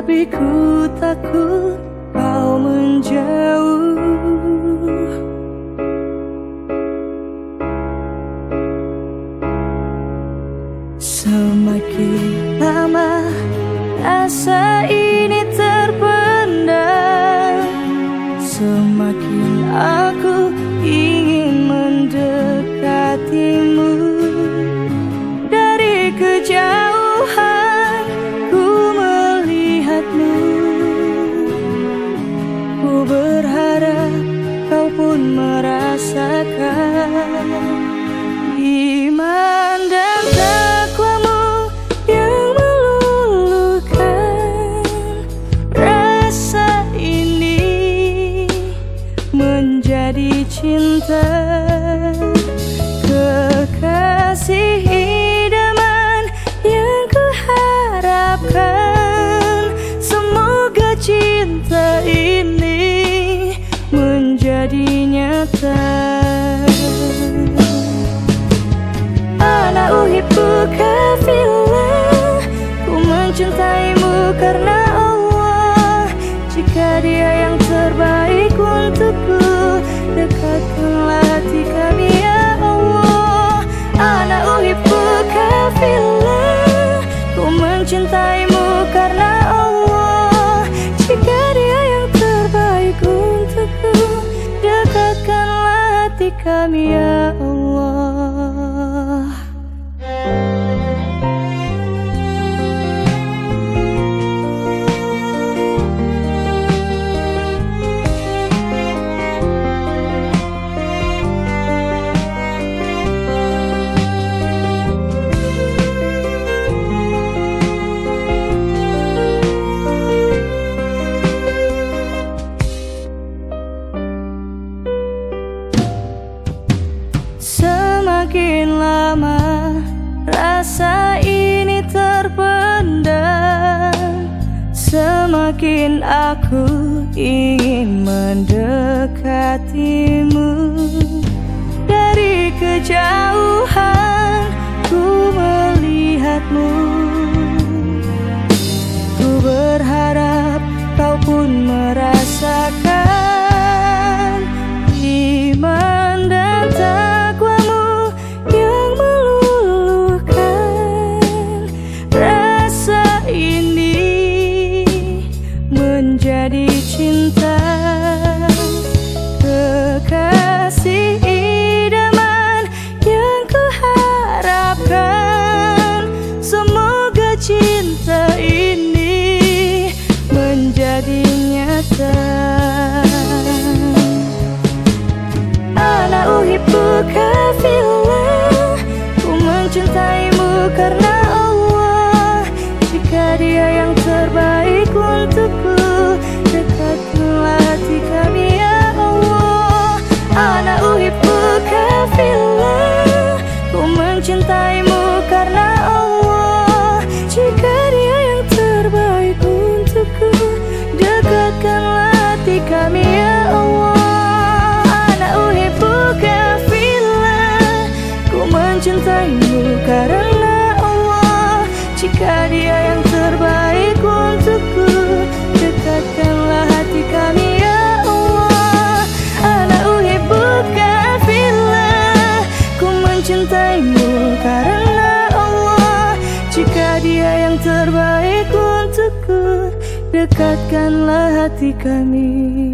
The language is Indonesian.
Tapi ku takut kau menjauh. Semakin lama rasa ini terpendam. Semakin aku ingin jadi cinta. Kekasih idaman yang kuharapkan. Semoga cinta ini menjadi nyata. Ana uhibbu villa Ku mencintaimu karena Allah. Jika dia cambiado. Oh. Semakin aku ingin mendekatimu. Dari kejauhan bilang Ku mencintaimu karena mencintaimu karena Allah. Jika dia yang terbaik untukku Dekatkanlah hati kami.